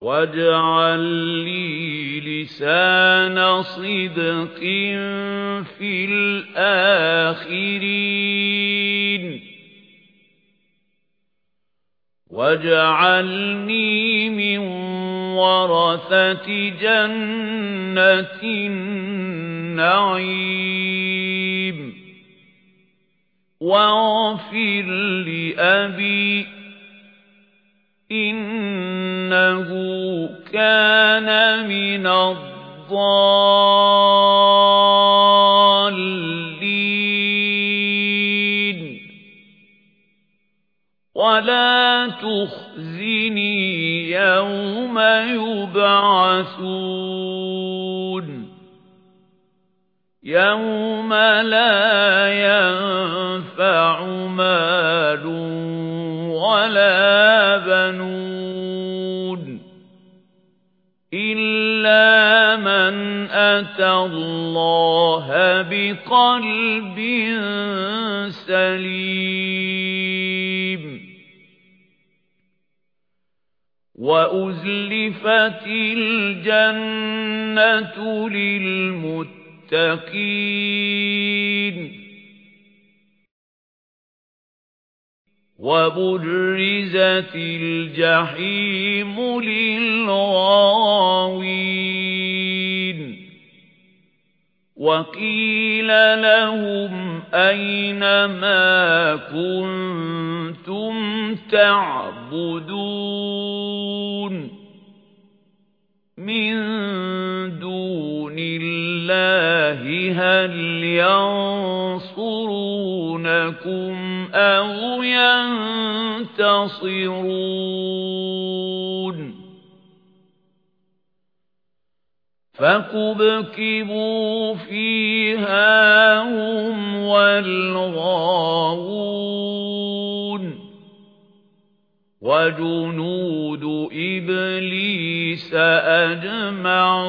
واجعل لي لسان صدق في الآخرين واجعلني من ورثة جنة النعيم واغفر لأبي إنه كان من الضالين ولا تخزني يوم يبعثون يوم لا ينفع مال ولا بنون إلا من أتى الله بقلب سليم وأزلفت الجنة للمتقين وبرزت الجحيم للغاوين. وقيل لهم أين ما كنتم تعبدون؟ من دون الله هل ينصرونكم أَوْ يَنتَصِرُونَ فَكُبْكِبُوا فِيهَا هُمْ وَالْغَاوُونَ وَجُنُودُ إِبْلِيسَ أَجْمَعُونَ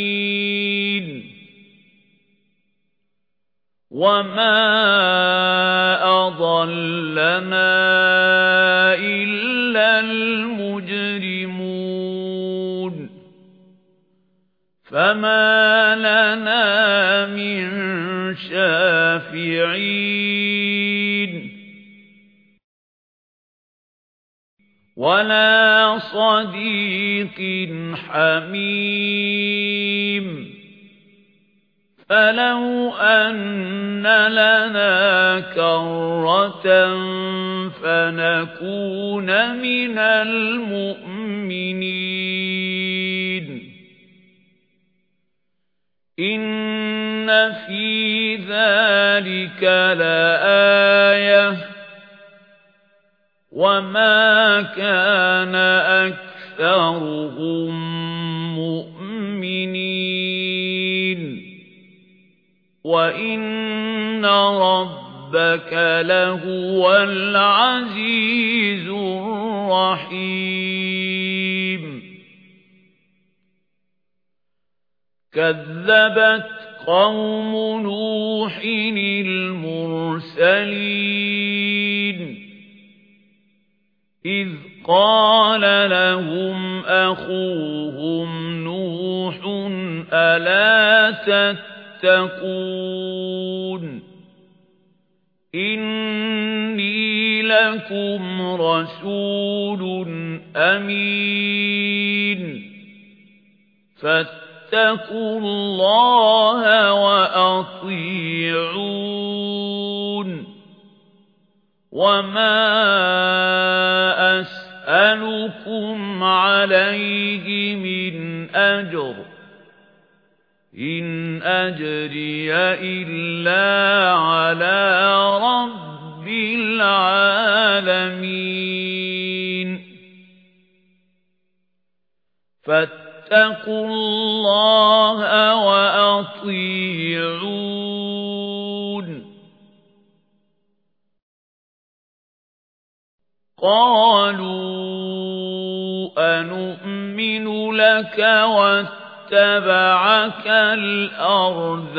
وَمَا أَضَلَّنَا إِلَّا الْمُجْرِمُونَ فَمَا لَنَا مِن شَافِعِينَ وَلَا صَدِيقٍ حَمِيمٍ فَلَوْ أَنَّ لَنَا كَرَّةً فَنَكُونَ مِنَ الْمُؤْمِنِينَ. إِنَّ فِي ذَلِكَ لَآيَةً. وَمَا كَانَ أَكْثَرُهُم رَبَّكَ لَهُوَ الْعَزِيزُ الرَّحِيمُ. كَذَّبَتْ قَوْمُ نُوحٍ الْمُرْسَلِينَ. إِذْ قَالَ لَهُمْ أَخُوهُمْ نُوحٌ أَلَا تَتَّقُونَ؟ إِنِّي لَكُمْ رَسُولٌ أَمِينٌ فَاتَّقُوا اللَّهَ وَأَطِيعُونِ وَمَا أَسْأَلُكُمْ عَلَيْهِ مِنْ أَجْرٍ إِنْ أَجْرِيَ إِلَّا عَلَى رَبِّ الْعَالَمِينَ فاتقوا الله وأطيعون قالوا أنؤمن لك واتبعك الأرذلون.